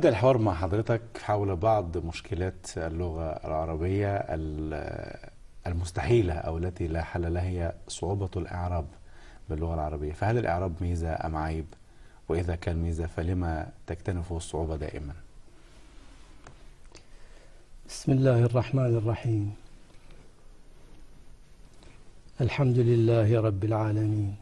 بدأ الحوار مع حضرتك حول بعض مشكلات اللغة العربية ال- المستحيلة أو التي لا حل لها هي صعوبة الإعراب باللغة العربية. فهل الإعراب ميزة أم عيب؟ وإذا كان ميزة فلما تكتنفه الصعوبة دائما؟ بسم الله الرحمن الرحيم. الحمد لله رب العالمين.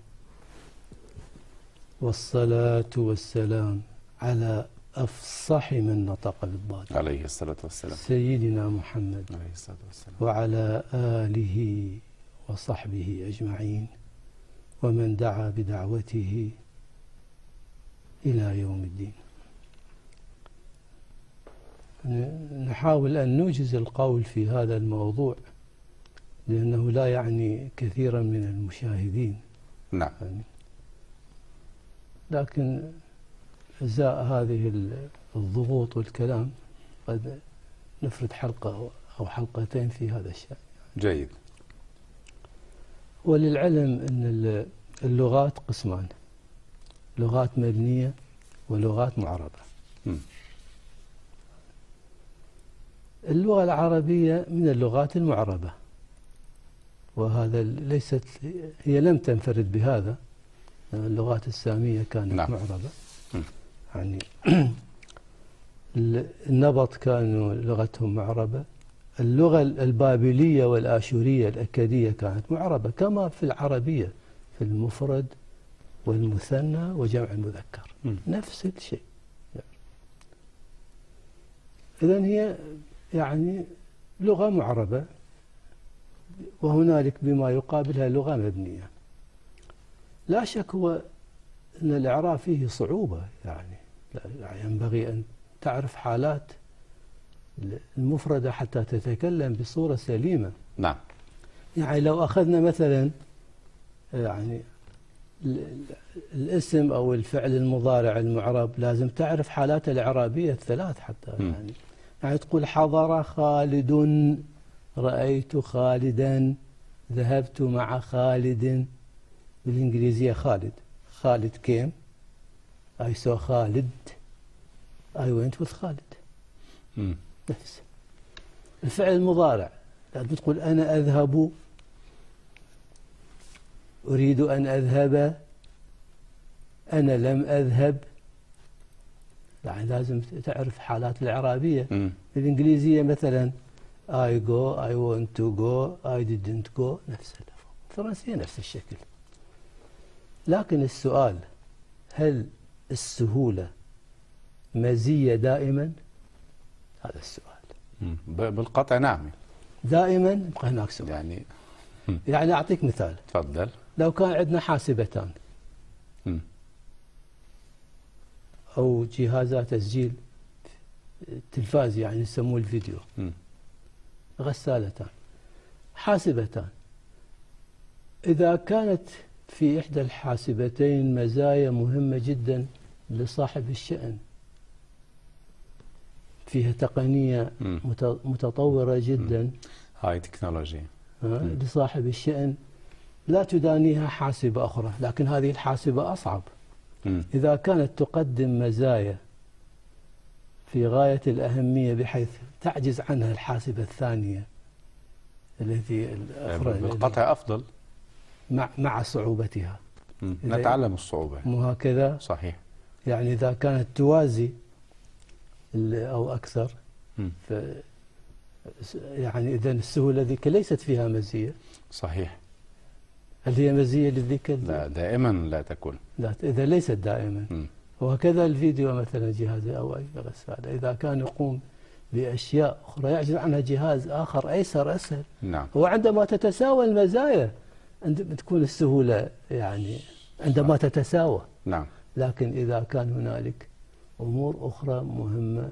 والصلاة والسلام على أفصح من نطق بالضاد عليه الصلاة والسلام. سيدنا محمد عليه الصلاة والسلام. وعلى آله وصحبه أجمعين ومن دعا بدعوته إلى يوم الدين. نحاول أن نوجز القول في هذا الموضوع لأنه لا يعني كثيرا من المشاهدين. نعم. لكن إزاء هذه ال- الضغوط والكلام قد نفرد حلقة أو حلقتين في هذا الشأن جيد وللعلم أن ال- اللغات قسمان لغات مبنية ولغات معربة. اللغة العربية من اللغات المعربة وهذا ليست هي لم تنفرد بهذا اللغات السامية كانت نعم. معربة. يعني ال- النبط كانوا لغتهم معربة. اللغة البابلية والآشورية الأكدية كانت معربة كما في العربية في المفرد والمثنى وجمع المذكر. نفس الشيء. إذا هي يعني لغة معربة وهنالك بما يقابلها لغة مبنية. لا شك هو أن الإعراب فيه صعوبة يعني. ينبغي أن تعرف حالات المفردة حتى تتكلم بصورة سليمة. نعم. يعني لو أخذنا مثلا يعني ال- ال- الاسم أو الفعل المضارع المعرب لازم تعرف حالاته الإعرابية الثلاث حتى. يعني يعني تقول حضر خالد رأيت خالدا ذهبت مع خالد. بالإنجليزية خالد. خالد came I saw خالد I went with خالد مم. نفس الفعل المضارع. لازم تقول أنا أذهب. أريد أن أذهب. أنا لم أذهب. يعني لازم تعرف حالات الإعرابية. مم. بالإنجليزية مثلا I go I want to go I didn't go. نفس اللفظ الفرنسية نفس الشكل. لكن السؤال هل السهولة. مزية دائما؟ هذا السؤال. بالقطع نعم. دائما؟ يبقى هناك سؤال. يعني يعني أعطيك مثال. تفضل. لو كان عندنا حاسبتان. أو جهازات تسجيل تلفاز يعني يسموه الفيديو. غسالتان. حاسبتان. إذا كانت في إحدى الحاسبتين مزايا مهمة جدا لصاحب الشأن. فيها تقنية متطورة جدا. هاي تكنولوجي ها، مم. لصاحب الشأن. لا تدانيها حاسبة أخرى لكن هذه الحاسبة أصعب. مم. إذا كانت تقدم مزايا في غاية الأهمية بحيث تعجز عنها الحاسبة الثانية التي الأخرى بالقطع أفضل. مع مع صعوبتها. نتعلم الصعوبة. مو هكذا؟ صحيح. يعني إذا كانت توازي أو أكثر. ف يعني إذا السهولة ذيك ليست فيها مزية. صحيح. هل هي مزية ال- لا. دائما لا تكون. لا إذا ليست دائما. مم. وهكذا الفيديو مثلا جهاز أو أي غسالة إذا كان يقوم بأشياء أخرى يعجز عنها جهاز آخر أيسر أسهل. نعم. وعندما تتساوى المزايا عند تكون السهولة يعني عندما تتساوى. نعم. لكن إذا كان هنالك أمور أخرى مهمة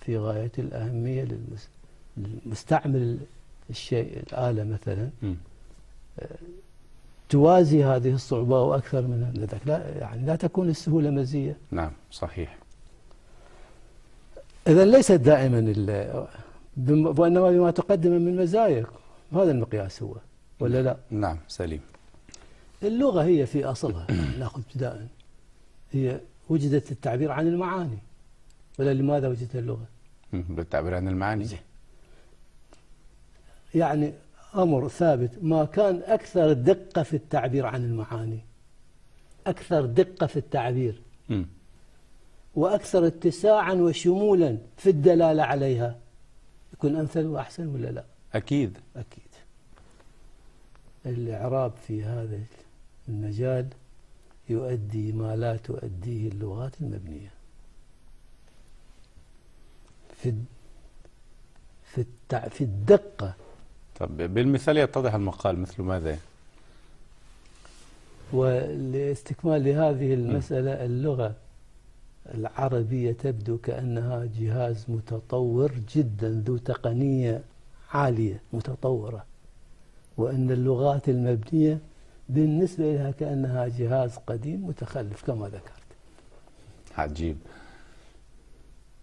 في غاية الأهمية للمس- للمستعمل الشيء الآلة مثلا مم. توازي هذه الصعوبة وأكثر من ذلك. لا يعني لا تكون السهولة مزية. نعم صحيح. إذا ليست دائما وإنما بما تقدم من مزايا هذا المقياس هو. ولا لا؟ نعم سليم. اللغة هي في أصلها ناخذ ابتداء. هي وجدت للتعبير عن المعاني. ولا لماذا وجدت اللغة؟ مم. بالتعبير عن المعاني. يعني أمر ثابت ما كان أكثر دقة في التعبير عن المعاني. أكثر دقة في التعبير. وأكثر اتساعا وشمولا في الدلالة عليها. يكون أمثل وأحسن ولا لا؟ أكيد. أكيد. الإعراب في هذا المجال يؤدي ما لا تؤديه اللغات المبنية. في في التع... في الدقة. طب بالمثال يتضح المقال مثل ماذا؟ ولاستكمال لهذه المسألة اللغة العربية تبدو كأنها جهاز متطور جدا ذو تقنية عالية متطورة. وأن اللغات المبنية بالنسبة لها كأنها جهاز قديم متخلف كما ذكرت. عجيب.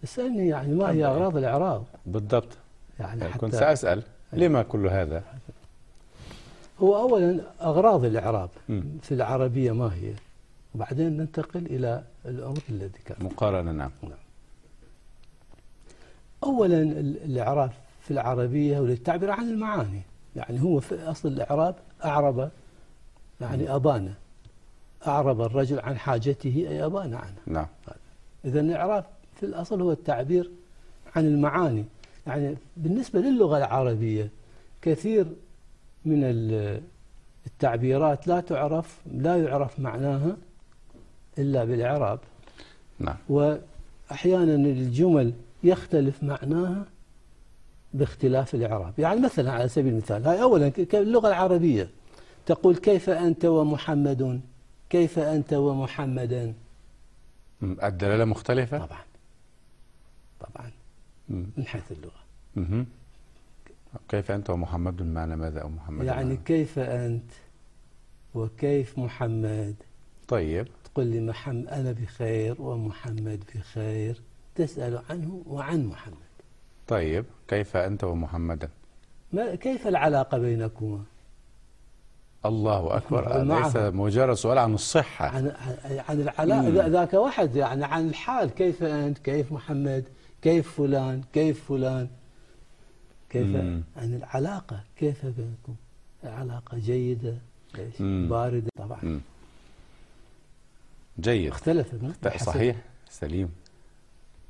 اسألني يعني ما هي أغراض الإعراب؟ بالضبط. يعني كنت حتى سأسأل لما كل هذا؟ هو أولا أغراض الإعراب. في العربية ما هي؟ وبعدين ننتقل إلى الأمر الذي ذكرت. مقارنة نعم. أولا ال- الإعراب في العربية هو للتعبير عن المعاني. يعني هو في أصل الإعراب أعرب يعني أبان أعرب الرجل عن حاجته أي أبان عنه. نعم. إذا الإعراب في الأصل هو التعبير عن المعاني. يعني بالنسبة للغة العربية كثير من ال- التعبيرات لا تعرف لا يعرف معناها إلا بالإعراب. نعم. وأحيانا الجمل يختلف معناها باختلاف الإعراب. يعني مثلا على سبيل المثال هاي أولا اللغة العربية. تقول كيف أنت ومحمد؟ كيف أنت ومحمدا. الدلالة مختلفة؟ طبعا. طبعا. من حيث اللغة. كيف أنت ومحمد؟ معنى ماذا أو محمد؟ يعني معنى؟ كيف أنت وكيف محمد؟ طيب. تقول لي محمد أنا بخير ومحمد بخير. تسأل عنه وعن محمد. طيب كيف أنت ومحمدا؟ ما كيف العلاقة بينكما؟ الله أكبر نعم. ليس مجرد سؤال عن الصحة. عن عن- العلاقة. ذاك واحد يعني عن الحال كيف أنت؟ كيف محمد؟ كيف فلان؟ كيف فلان؟ كيف مم. عن العلاقة؟ كيف بينكم؟ العلاقة جيدة. باردة؟ طبعا. مم. جيد. اختلفت صحيح سليم.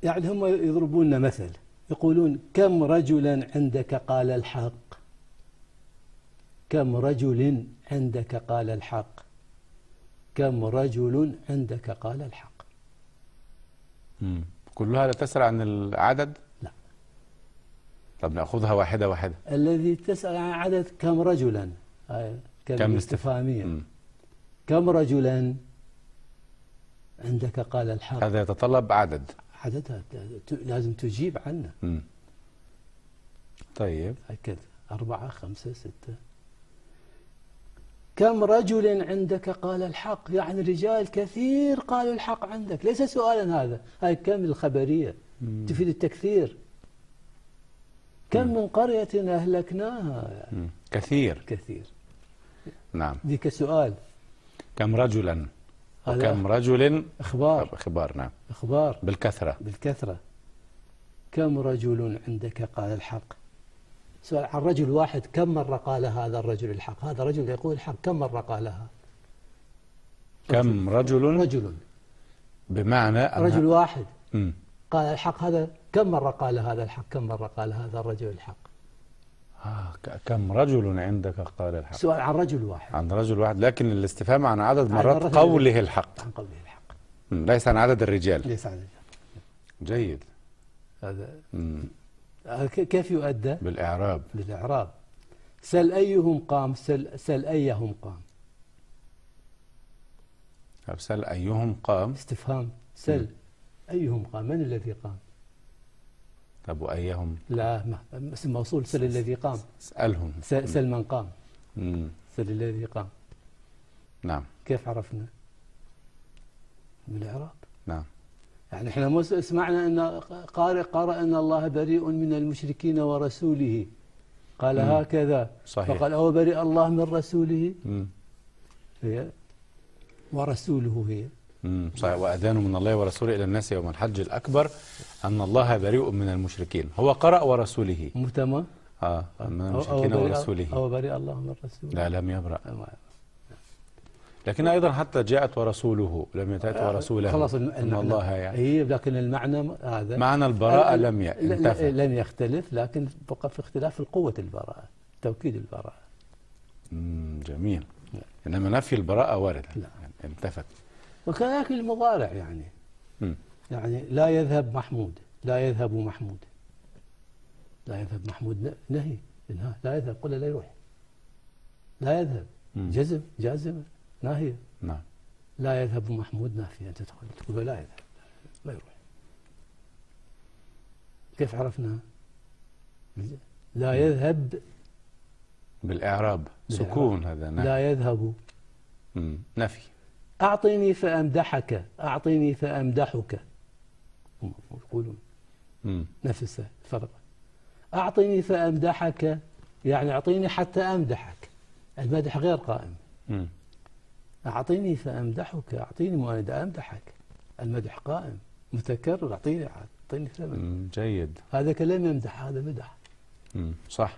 يعني هم يضربون مثل. يقولون كم رجلا عندك قال الحق؟ كم رجل عندك قال الحق؟ كم رجل عندك قال الحق؟ مم. كلها لا تسأل عن العدد؟ لا. طب نأخذها واحدة واحدة. الذي تسأل عن عدد كم رجلا؟ هاي كم كم استفهامية مم. كم رجلا عندك قال الحق؟ هذا يتطلب عدد. عددها لازم تجيب عنه. مم. طيب. هكذا. أربعة خمسة ستة. كم رجل عندك؟ قال الحق. يعني رجال كثير قالوا الحق عندك. ليس سؤالا هذا. هاي كم الخبرية؟ مم. تفيد التكثير. كم من قرية أهلكناها؟ يعني مم. كثير. كثير. نعم. ذيك سؤال. كم رجلا؟ وكم رجل إخبار. خبار نعم. إخبار. بالكثرة. بالكثرة. كم رجل عندك؟ قال الحق. سؤال عن رجل واحد كم مرة قال هذا الرجل الحق؟ هذا رجل يقول الحق. كم مرة قالها كم رجل؟ رجل. بمعنى رجل واحد. قال الحق. هذا كم مرة قال هذا الحق؟ كم مرة قال هذا الرجل الحق؟ آه كم رجل عندك؟ قال الحق. سؤال عن رجل واحد. عن رجل واحد لكن الاستفهام عن عدد عن مرات الرجل. قوله الحق. عن قوله الحق. ليس عن عدد الرجال. ليس عن جيد. هذا ك- كيف يؤدى؟ بالإعراب. بالإعراب. سل أيهم قام سل, سل أيهم قام. أبسل أيهم قام؟ استفهام. سل أيهم قام. من الذي قام؟ طب وأيهم؟ لا ما اسم موصول سل الذي قام. اسألهم سل, من قام. مم. سل الذي قام. نعم. كيف عرفنا؟ بالإعراب نعم. يعني إحنا مو سمعنا أن قارئ قرأ أن الله بريء من المشركين ورسوله. قال مم. هكذا. صحيح. فقال أو برئ الله من رسوله؟ مم. هي ورسوله هي. مم. صحيح. وأذان من الله ورسوله إلى الناس يوم الحج الأكبر أن الله بريء من المشركين. هو قرأ ورسوله. تمام آه من المشركين ورسوله. أو بريء الله من رسوله. لا لم يبرأ. لكن أيضا حتى جاءت ورسوله لم تأتي ورسوله. خلاص إن الله يعني. اي لكن المعنى هذا. معنى البراءة ال- لم ي- لا- لا- انتفى. لم يختلف لكن بقى في اختلاف قوة البراءة توكيد البراءة. جميل. إنما نفي البراءة وارد. يعني انتفت. وكذلك المضارع يعني. مم. يعني لا يذهب محمود لا يذهب محمود. لا يذهب محمود نهي إنها لا يذهب قل لا يروح. لا يذهب. مم. جزم جازمة ناهية نعم. لا يذهب محمود نافية أنت تقول تقول لا يذهب ما يروح. كيف عرفنا؟ لا يذهب. بالإعراب. سكون هذا نعم. لا يذهب. نفي. أعطني فأمدحك أعطني فأمدحك. هم يقولون. نفس الفرق. أعطني فأمدحك يعني أعطيني حتى أمدحك. المدح غير قائم. أعطيني فأمدحك أعطيني مؤند أمدحك. المدح قائم متكرر أعطيني أعطيني ثمن. جيد. هذا كلام يمدح هذا مدح. صح.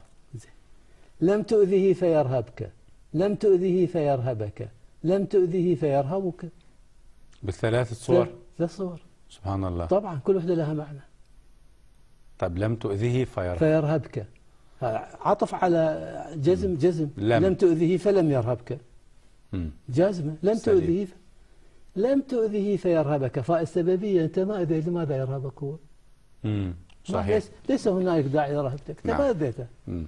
لم تؤذه فيرهبك لم تؤذه فيرهبك. لم تؤذه فيرهبك. بالثلاث صور؟ ثلاث صور. سبحان الله. طبعا كل واحدة لها معنى. طب لم تؤذيه فيرهب. فيرهبك. عطف على جزم جزم. لم. لم تؤذه فلم يرهبك. جازمة لم سليم. تؤذه ف... لم تؤذه فيرهبك. فاء السببية أنت ما أدري لماذا يرهبك هو؟ مم. صحيح. ليس, ليس هنالك داعي لرهبتك. أنت نعم. ما أدريته مم.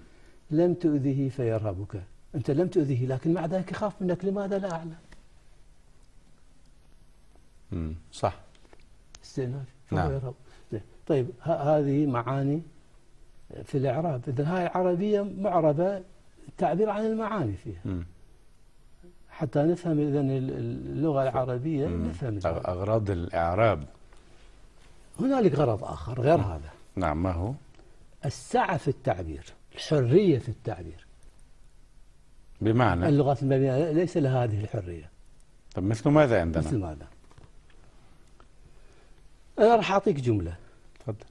لم تؤذه فيرهبك. أنت لم تؤذه لكن مع ذلك يخاف منك لماذا لا أعلم مم. صح استئناف نعم. يرهب. طيب ه- هذه معاني في الإعراب إذا هاي عربية معربة تعبير عن المعاني فيها مم. حتى نفهم إذا اللغة العربية مم. نفهم. أغراض الإعراب هنالك غرض آخر غير هذا نعم ما هو السعة في التعبير الحرية في التعبير بمعنى؟ اللغات المبنية ليس لها هذه الحرية. طب مثل ماذا مثل عندنا ماذا؟ أنا راح أعطيك جملة. تفضل.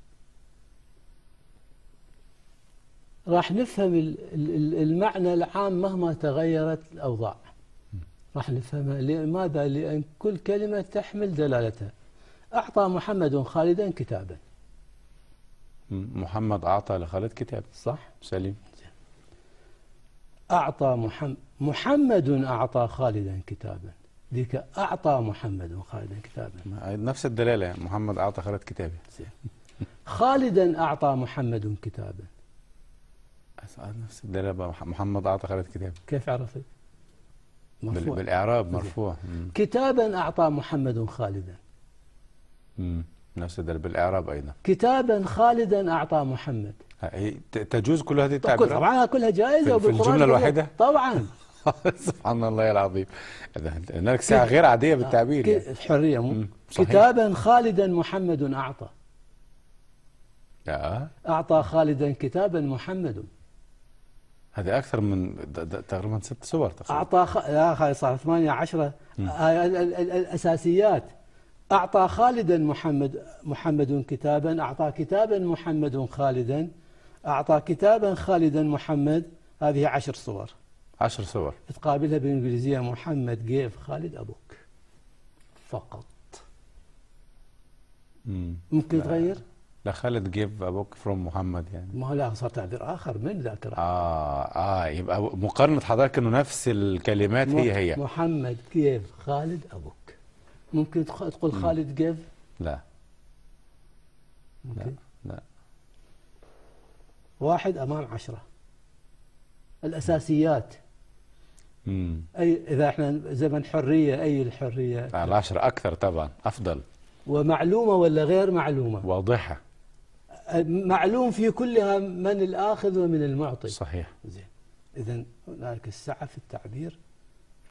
راح نفهم ال- ال- ال- المعنى العام مهما تغيرت الأوضاع. راح نفهمها لماذا؟ لأن كل كلمة تحمل دلالتها. أعطى محمد خالدا كتابا. محمد أعطى لخالد كتاب صح. سليم. أعطى محمد محمد أعطى خالدا كتابا. ذيك أعطى محمد خالدا كتابا. نفس الدلالة. محمد أعطى خالد كتابه خالدا أعطى محمد كتابا. نفس الدلالة. محمد أعطى خالد كتابه كيف عرفت؟ مرفوع. بالإعراب مرفوع. مم. كتابا أعطى محمد خالدا. مم. نفس الدلالة. بالإعراب أيضا. كتابا خالدا أعطى محمد. تجوز كل هذه التعبيرات؟ طبعا كلها جائزة في- كلها- الواحدة؟ طبعا. سبحان الله العظيم. إذا هنالك ساعة غير عادية بالتعبير يعني. كتابا خالدا محمد أعطى. آه. أعطى خالدا كتابا محمد. هذه أكثر من تقريبا ست صور تقريبا. أعطى خ... لا خالد صار ثمانية عشرة. مم. آه، ال- ال- ال- الأساسيات. أعطى خالدا محمد محمد كتابا أعطى كتابا محمد خالدا. أعطى كتابا خالدا محمد هذه عشر صور. عشر صور. تقابلها بالإنجليزية محمد جيف خالد أبوك. فقط. مم. ممكن لا. تغير؟ لا خالد give a book from محمد يعني. ما هو لا صار تعبير آخر من ذاكرة آه آه يبقى مقارنة حضرتك إنه نفس الكلمات هي هي. محمد give خالد a book. ممكن تقول. خالد give؟ لا. ممكن. لا. واحد أمام عشرة. الأساسيات. مم. أي إذا إحنا زمن حرية أي الحرية؟ العشرة أكثر طبعا أفضل. ومعلومة ولا غير معلومة؟ واضحة. معلوم في كلها من الآخذ ومن المعطي. صحيح. زين. إذا هناك السعة في التعبير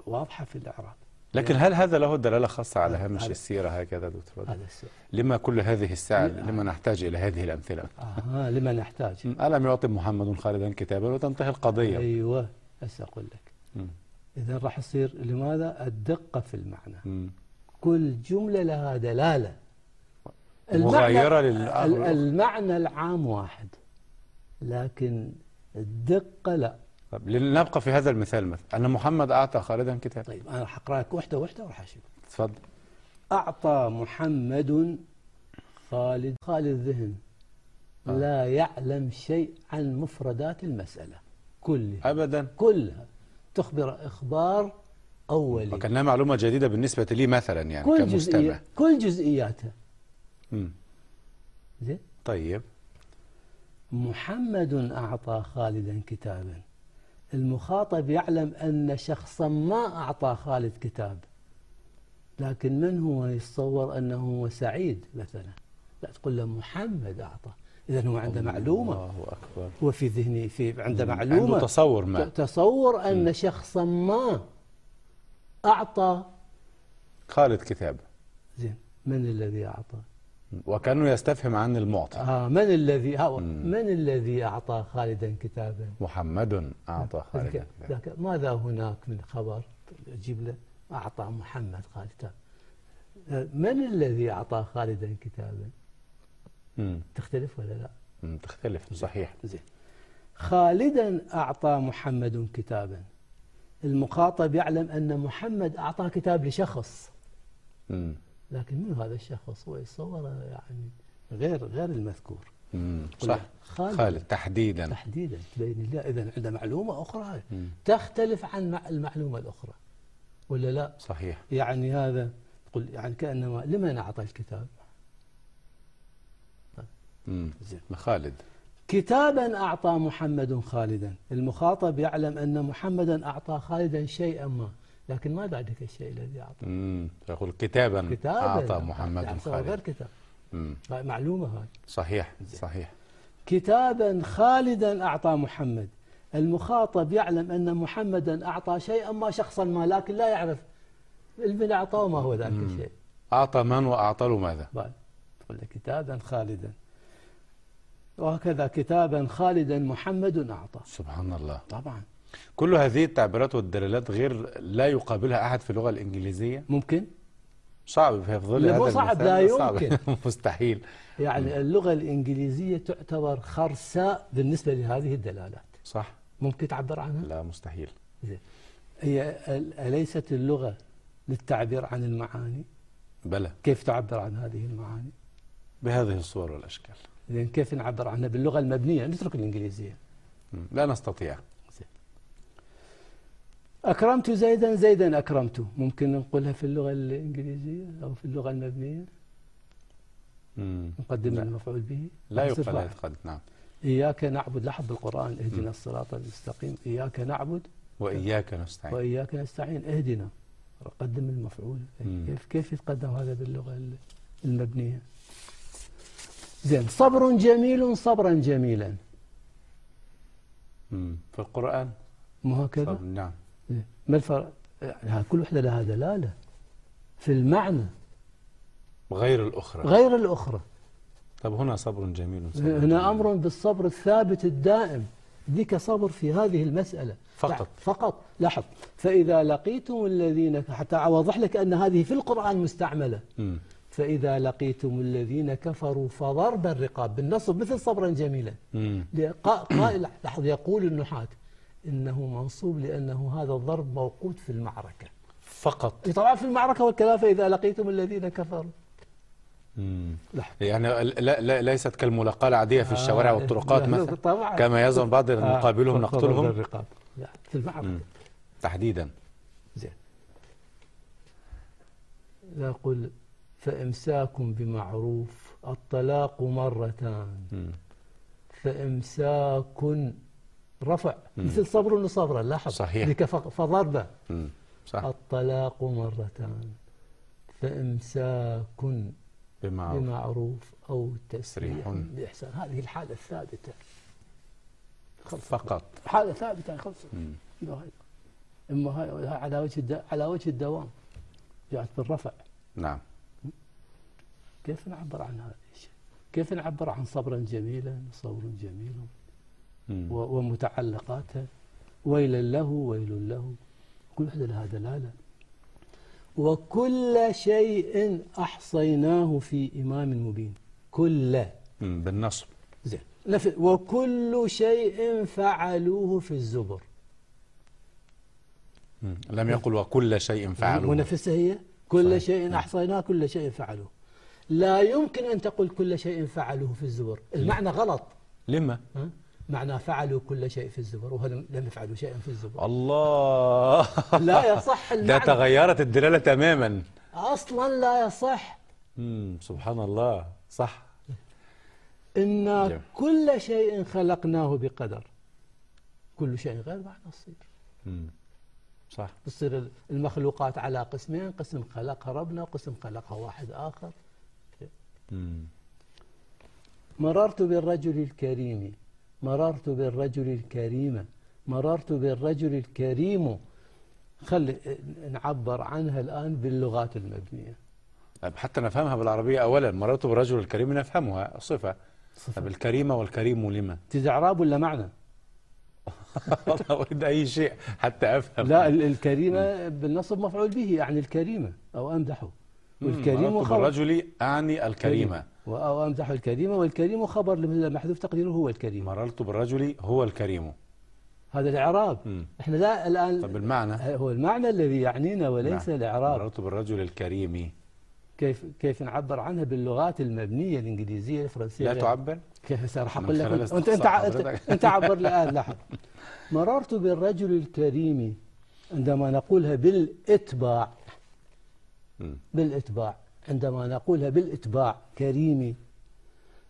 واضحة في الإعراب. لكن هل هذا له دلالة خاصة على هامش هذا- السيرة هكذا دكتور؟ هذا السؤال لما كل هذه الساعة لا. لما نحتاج إلى هذه الأمثلة؟ آه لما نحتاج. م، ألم يعطي محمد خالدا كتابا وتنتهي القضية؟ أيوة هسه أقول لك. م، إذا راح يصير لماذا؟ الدقة في المعنى. م، كل جملة لها للآخر ال- والآخر. المعنى العام واحد لكن الدقة لا. طب لنبقى في هذا المثال مثلا. أن محمد أعطى خالدا كتاب طيب أنا راح أقرأ لك واحدة واحدة وراح أشوف. تفضل. أعطى محمد خالد خالد ذهن. آه. لا يعلم شيء عن مفردات المسألة. كلها. أبدا. كلها. تخبر إخبار أولي. وكأنها معلومة جديدة بالنسبة لي مثلا يعني كل كمستمع. جزئية كل جزئياتها. مم. زين. طيب. محمد أعطى خالدا كتابا. المخاطب يعلم أن شخصا ما أعطى خالد كتاب لكن من هو يتصور أنه هو سعيد مثلا؟ لا تقول له محمد أعطى. إذا هو عنده معلومة. الله أكبر. هو في ذهنه في عنده عنده معلومة. تصور ما. تصور أن شخصا ما أعطى خالد كتاب. زين من الذي أعطى؟ وكأنه يستفهم عن المعطي آه من الذي. من الذي أعطى خالدا كتابا؟ محمد أعطى خالد ذاك- كتاب ذاك ماذا هناك من خبر أجيب له؟ أعطى محمد خالد كتاب. من الذي أعطى خالدا كتابا؟ مم. تختلف ولا لا؟ مم. تختلف صحيح. زين. خالدا أعطى محمد كتابا. المخاطب يعلم أن محمد أعطى كتاب لشخص. مم. لكن من هذا الشخص هو يتصور يعني غير غير المذكور. صح. خالد. خالد تحديدا. تحديدا. تبين لي إذا عنده معلومة أخرى. مم. تختلف عن مع- المعلومة الأخرى. ولا لا؟ صحيح. يعني هذا قل يعني كأنما لمن أعطى الكتاب؟ مم. زين. خالد. كتابا أعطى محمد خالدا. المخاطب يعلم أن محمدا أعطى خالدا شيئا ما. لكن ما ذلك الشيء الذي أعطى. يقول كتابا كتابا. أعطى محمد سوى غير خالد كتاب. مم. معلومة هاي صحيح صحيح. كتابا خالدا أعطى محمد. المخاطب يعلم أن محمدا أعطى شيئا ما شخصا ما لكن لا يعرف. من أعطاه ما هو ذلك الشيء. أعطى من وأعطى له ماذا؟ تقول كتابا خالدا. وهكذا كتابا خالدا محمد أعطى. سبحان الله. طبعا. كل هذه التعبيرات والدلالات غير لا يقابلها أحد في اللغة الإنجليزية؟ ممكن. صعب في ظل هذا صعب، لا صعب. يمكن. مستحيل. يعني اللغة الإنجليزية تعتبر خرساء بالنسبة لهذه الدلالات. صح. ممكن تعبر عنها؟ لا مستحيل. زين. هي أليست اللغة للتعبير عن المعاني؟ بلى. كيف تعبر عن هذه المعاني؟ بهذه الصور والأشكال. زين كيف نعبر عنها باللغة المبنية؟ نترك الإنجليزية. لا نستطيع. أكرمت زيدا زيدا أكرمته ممكن نقولها في اللغة الإنجليزية أو في اللغة المبنية. مم. نقدم لا. المفعول به. لا نصف يقال واحد. يتقد نعم. إياك نعبد. لاحظ بالقرآن اهدنا الصراط المستقيم. إياك نعبد. وإياك نستعين. وإياك نستعين. اهدنا. قدم المفعول. مم. كيف كيف يتقدم هذا باللغة ال- المبنية؟ زين. صبر جميل صبرا جميلا. مم. في القرآن؟ مو هكذا؟ نعم. ما الفرق؟ يعني كل وحدة لها دلالة في المعنى. غير الأخرى. غير الأخرى. طب هنا صبر جميل. صبر هنا جميل. أمر بالصبر الثابت الدائم. ذيك صبر في هذه المسألة. فقط. فقط. لاحظ. فإذا لقيتم الذين حتى أوضح لك أن هذه في القرآن مستعملة. مم. فإذا لقيتم الذين كفروا فضرب الرقاب بالنصب مثل صبرا جميلا. قائل لاحظ يقول النحاة إنه منصوب لأنه هذا الضرب موقوت في المعركة. فقط. طبعا في المعركة والكلام فإذا لقيتم الذين كفروا. يعني لا لا ليست كالملاقاة العادية في الشوارع آه، والطرقات لا، مثلا. طبعا. كما يزعم بعض آه، نقابلهم فضرب نقتلهم. لا في المعركة. مم. تحديدا. زين. يقول فإمساك بمعروف الطلاق مرتان. مم. رفع. مم. مثل صبر وصبرا لاحظ. صحيح. ف- فضربة. صح. الطلاق مرتان. فإمساك بمعروف. بمعروف أو تسريح. بإحسان. هذه الحالة الثابتة. خلص فقط. حالة ثابتة خلص مم. إما هاي على وجه الد... على وجه الدوام. جاءت بالرفع. نعم. كيف نعبر عن هذا الشيء؟ كيف نعبر عن صبرا جميلا صبر جميل مم. و- ومتعلقاتها ويلا له ويل له. كل واحدة لها دلالة. وكل شيء أحصيناه في إمام مبين. كل. بالنصب. زين. وكل شيء فعلوه في الزبر. مم. لم يقل وكل شيء فعلوه. منافسة هي؟ كل صحيح. شيء أحصيناه كل شيء فعلوه. لا يمكن أن تقول كل شيء فعلوه في الزبر. المعنى غلط. لما؟ معنى فعلوا كل شيء في الزبر وهم لم يفعلوا شيئا في الزبر. الله. لا يصح ده تغيرت الدلالة تماما. أصلا لا يصح. مم. سبحان الله. صح. إن جميل. كل شيء خلقناه بقدر. كل شيء غير بعد تصير مم. صح. تصير المخلوقات على قسمين قسم خلقها ربنا وقسم خلقها واحد آخر. مم. مررت بالرجل الكريم. مررت بالرجل الكريم. مررت بالرجل الكريم. خلي نعبر عنها الآن باللغات المبنية. طيب حتى نفهمها بالعربية أولا. مررت بالرجل الكريم نفهمها. صفة. طب الكريمة والكريم لما؟ تدي إعراب ولا معنى؟ أريد أي شيء حتى أفهم. لا ال- الكريمة بالنصب مفعول به يعني الكريمة أو أمدحه. والكريم بالرجل أعني الكريمة أو أمدح الكريمة والكريم خبر محذوف تقديره هو الكريم. مررت بالرجل هو الكريم. هذا الإعراب. مم. إحنا لا الآن طب المعنى؟ هو المعنى الذي يعنينا وليس نعم. الإعراب. مررت بالرجل الكريم. كيف كيف نعبر عنها باللغات المبنية الإنجليزية الفرنسية؟ لا غير- تعبر؟ كيف راح أقول لك؟ أنت أنت, أنت, عبر الآن لاحظ مررت بالرجل الكريم عندما نقولها بالإتباع. بالإتباع. عندما نقولها بالإتباع كريمي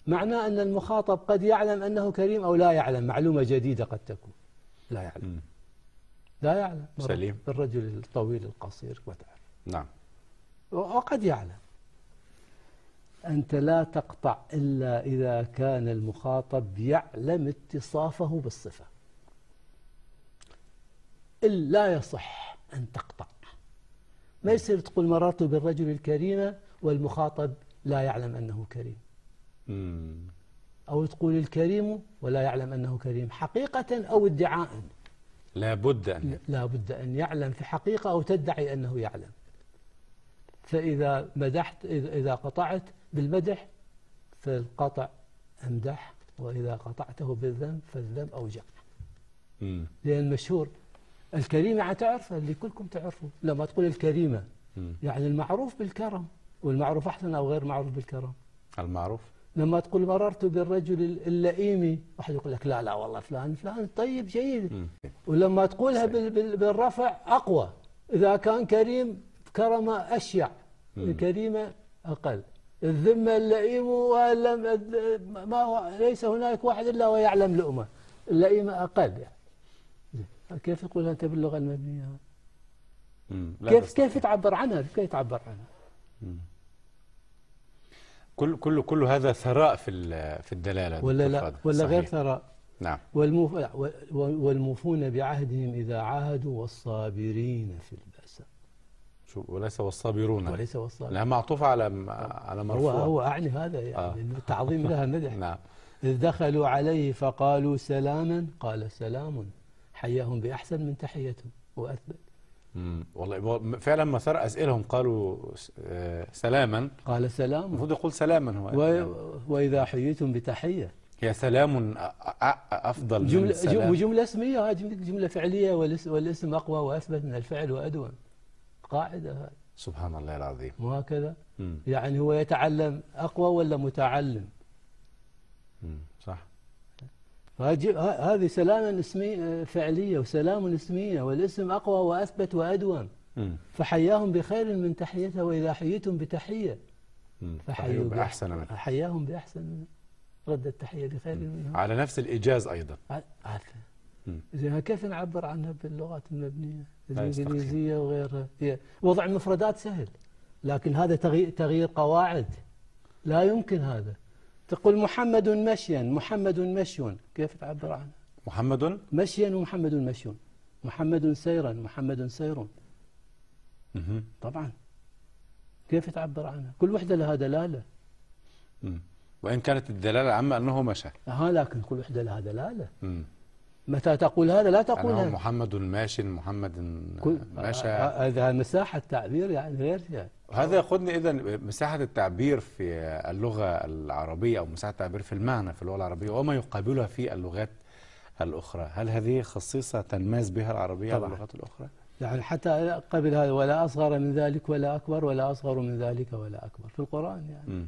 معناه أن المخاطب قد يعلم أنه كريم أو لا يعلم معلومة جديدة قد تكون. لا يعلم. لا يعلم. سليم. بالرجل الطويل القصير وتعرف نعم. وقد يعلم. أنت لا تقطع إلا إذا كان المخاطب يعلم اتصافه بالصفة. إلا يصح أن تقطع. ما يصير تقول مررت بالرجل الكريم والمخاطب لا يعلم أنه كريم. أو تقول الكريم ولا يعلم أنه كريم حقيقة أو ادعاء لابد أن لا بد أن يعلم في حقيقة أو تدعي أنه يعلم فإذا مدحت إذا قطعت بالمدح فالقطع أمدح وإذا قطعته بالذنب فالذنب أوجع مم. لأن مشهور الكريمة يعني تعرف اللي كلكم تعرفوا لما تقول الكريمة مم. يعني المعروف بالكرم والمعروف أحسن أو غير معروف بالكرم المعروف؟ لما تقول مررت بالرجل اللئيم واحد يقول لك لا لا والله فلان فلان طيب جيد. مم. ولما تقولها بال- بال- بالرفع أقوى. إذا كان كريم كرم أشيع مم. كريمة أقل. الذمة اللئيم ولم ما هو ليس هناك واحد إلا ويعلم لؤمة. اللئيمة أقل يعني. كيف تقول أنت باللغة المبنية؟ كيف كيف تعبر عنها؟ كيف تعبر عنها؟ كل كل كل هذا ثراء في في الدلالة ولا لا. ولا غير صحيح. ثراء. نعم. والموف والموفون بعهدهم إذا عاهدوا والصابرين في البأس. شو وليس والصابرون. وليس والصابرين لها معطوفة على على هو مرفوع. هو أعني هذا يعني آه. إنه تعظيم لها مدح. نعم. إذ دخلوا عليه فقالوا سلاما قال سلام حياهم بأحسن من تحيتهم وأثبت. مم. والله فعلا ما ثار أسئلهم قالوا آه، سلاما. قال سلام المفروض يقول سلاما هو. و... وإذا حييتم بتحية. هي سلام من جملة سلام. وجملة اسمية هذه جملة فعلية والس- والاسم أقوى وأثبت من الفعل وأدوم. قاعدة هذه. سبحان الله العظيم. مو هكذا مم. يعني هو يتعلم أقوى ولا متعلم؟ مم. هذه سلام اسمي فعلية وسلام اسمية والاسم أقوى وأثبت وأدوم. فحياهم بخير من تحيته وإذا حييتم بتحية. فحيوا طيب، أحسن منه حياهم بأحسن منه رد التحية بخير منها على نفس الإيجاز أيضا. زين كيف نعبر عنها باللغات المبنية. الإنجليزية وغيرها. هي وضع المفردات سهل لكن هذا تغيير قواعد. لا يمكن هذا. تقول محمد مشيا محمد مشي كيف تعبر عنه؟ محمد؟ مشيا ومحمد مشي محمد سيرا محمد سير. طبعا. كيف تعبر عنها كل وحدة لها دلالة. وإن كانت الدلالة العامة أنه مشى. ها لكن كل وحدة لها دلالة. متى تقول هذا؟ لا تقول هذا. محمد ماش محمد كل مشى هذا مساحة تعبير يعني غير يعني. هذا ياخذني اذا مساحة التعبير في اللغة العربية أو مساحة التعبير في المعنى في اللغة العربية وما يقابلها في اللغات الأخرى. هل هذه خصيصة تنماز بها العربية على طبعاً. اللغات الأخرى؟ يعني حتى قبل هذا ولا أصغر من ذلك ولا أكبر ولا أصغر من ذلك ولا أكبر. في القرآن يعني مم.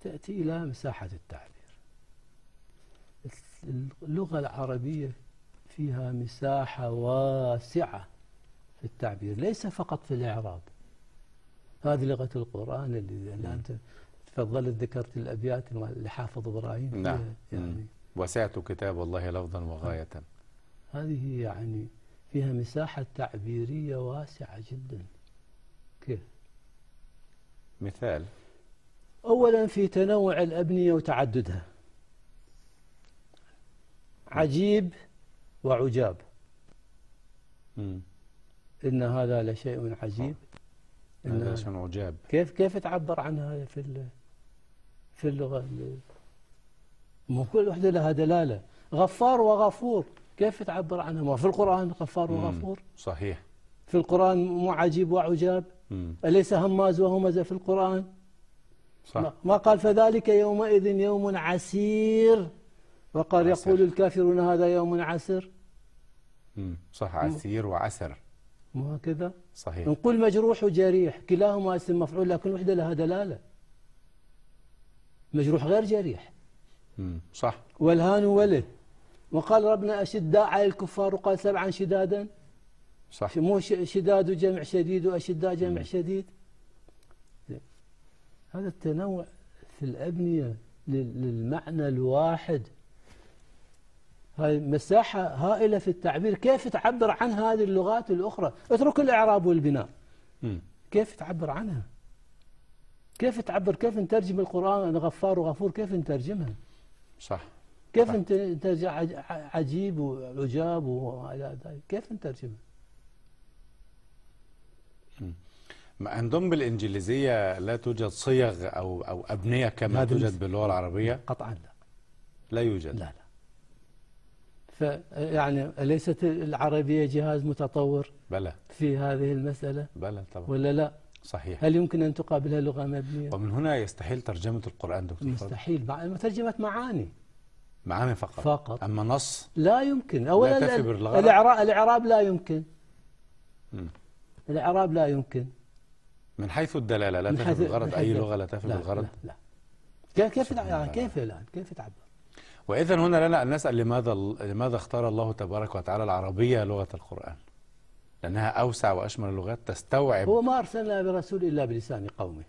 تأتي إلى مساحة التعبير. اللغة العربية فيها مساحة واسعة في التعبير ليس فقط في الإعراب هذه لغة القرآن اللي اللي أنت تفضلت ذكرت الأبيات لحافظ إبراهيم نعم. يعني. وسعت كتاب الله لفظا وغاية هذه يعني فيها مساحة تعبيرية واسعة جدا كيف؟ مثال أولا في تنوع الأبنية وتعددها عجيب وعجاب. إن هذا لشيء عجيب. إن هذا هذا- شيء عجاب. كيف كيف تعبر عنها في ال- في اللغة؟ ال- مو كل وحدة لها دلالة. غفار وغفور. كيف تعبر عنها؟ ما في القرآن غفار. وغفور؟ صحيح. في القرآن مو عجيب وعجاب. أليس هماز وهمز في القرآن؟ صح. ما قال فذلك يومئذ يوم عسير. وقال عسر. يقول الكافرون هذا يوم عسر. صح عسير وعسر. مو هكذا؟ صحيح. نقول مجروح وجريح كلاهما اسم مفعول لكن وحدة لها دلالة. مجروح غير جريح. مم. صح. والهان وله وقال ربنا أشداء على الكفار وقال سبعا شدادا. صح. مو شداد جمع شديد وأشداء جمع مم. شديد. هذا التنوع في الأبنية لل- للمعنى الواحد. هاي مساحة هائلة في التعبير. كيف تعبر عن هذه اللغات الأخرى؟ اترك الإعراب والبناء. مم. كيف تعبر عنها؟ كيف تعبر؟ كيف نترجم القرآن؟ غفار وغفور. كيف نترجمها؟ صح. كيف نترجم؟ عج- عجيب وعجاب ذلك. كيف نترجمها؟ ما عندهم بالإنجليزية لا توجد صيغ أو أو أبنية كما توجد باللغة العربية؟ قطعا لا. لا يوجد. لا لا. ف يعني ليست العربية جهاز متطور بلى. في هذه المسألة؟ بلى طبعا. ولا لا؟ صحيح. هل يمكن أن تقابلها لغة مبنية؟ ومن هنا يستحيل ترجمة القرآن دكتور مستحيل مع ترجمة معاني. معاني فقط. فقط. أما نص؟ لا يمكن. أولا بالغرض. الإعراب الإعراب لا يمكن. مم. الإعراب لا يمكن. من حيث الدلالة لا تفي بالغرض. أي لغة لا تفي لا بالغرض؟ لا, لا. كيف كيف يعني الله. كيف الآن كيف تعبر وإذا هنا لنا أن نسأل لماذا لماذا اختار الله تبارك وتعالى العربية لغة القرآن؟ لأنها أوسع وأشمل اللغات تستوعب. هو ما أرسلنا برسول إلا بلسان قومه.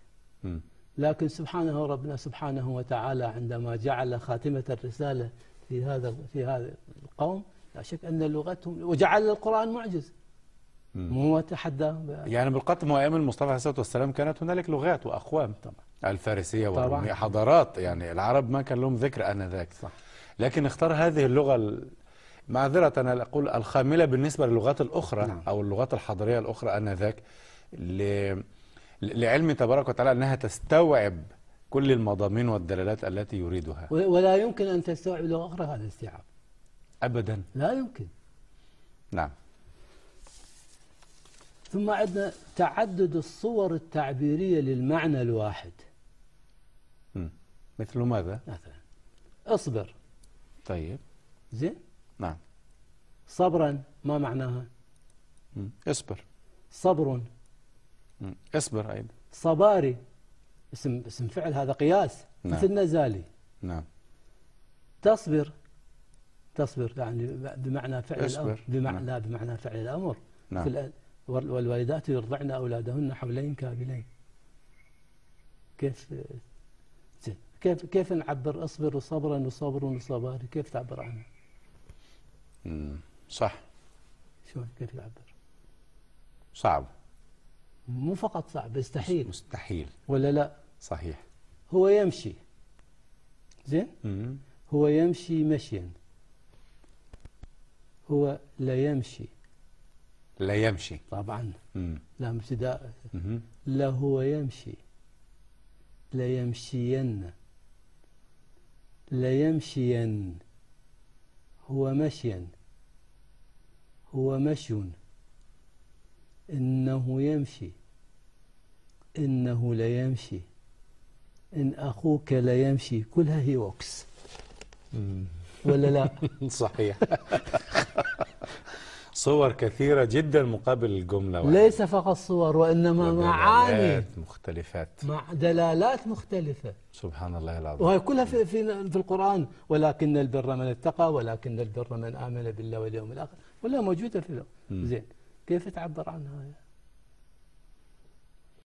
لكن سبحانه ربنا سبحانه وتعالى عندما جعل خاتمة الرسالة في هذا في هذا القوم لا شك أن لغتهم وجعل القرآن معجز. مو بأ- يعني بالقطم وأيام المصطفى عليه الصلاة والسلام كانت هنالك لغات وأقوام. طبعا. الفارسية طبعاً. والرومية حضارات. يعني العرب ما كان لهم ذكر آنذاك. صح. لكن اختار هذه اللغة ال- معذرة أنا أقول الخاملة بالنسبة للغات الأخرى نعم. أو اللغات الحضارية الأخرى آنذاك ل- لعلم تبارك وتعالى أنها تستوعب كل المضامين والدلالات التي يريدها. ولا يمكن أن تستوعب لغة أخرى هذا الاستيعاب أبدا. لا يمكن. نعم. ثم عندنا تعدد الصور التعبيرية للمعنى الواحد. مثل ماذا؟ مثلا اصبر. طيب. زين؟ نعم. صبرا ما معناها؟ مم. اصبر. صبر. مم. اصبر أيضا. صباري. اسم اسم فعل هذا قياس. نعم. مثل نزالي. نعم. تصبر. تصبر يعني بمعنى فعل اصبر. الأمر بمعنى نعم. لا بمعنى فعل الأمر. نعم. والوالدات يرضعن أولادهن حولين كاملين. كيف؟ كيف كيف نعبر؟ اصبر وصبرا وصبر وصباري. كيف تعبر عنها؟ مم. صح. شلون كيف يعبر؟ صعب. مو فقط صعب يستحيل. مستحيل. ولا لا؟ صحيح. هو يمشي. زين؟ مم. هو يمشي مشيا. هو لا يمشي. لا يمشي. طبعا. مم. لا ابتداء. لا هو يمشي. لا يمشين لا يمشين هو مشيا. هو مشي إنه يمشي. إنه ليمشي إن أخوك ليمشي كلها هي وكس ولا لا؟ صحيح. صور كثيرة جدا مقابل الجملة واحدة. ليس فقط صور وإنما معاني. مختلفات. مع دلالات مختلفة. سبحان الله العظيم. وهي كلها في, في, في القرآن. ولكن البر من اتقى ولكن البر من آمن بالله واليوم الآخر. كلها موجودة في. زين. كيف تعبر عنها؟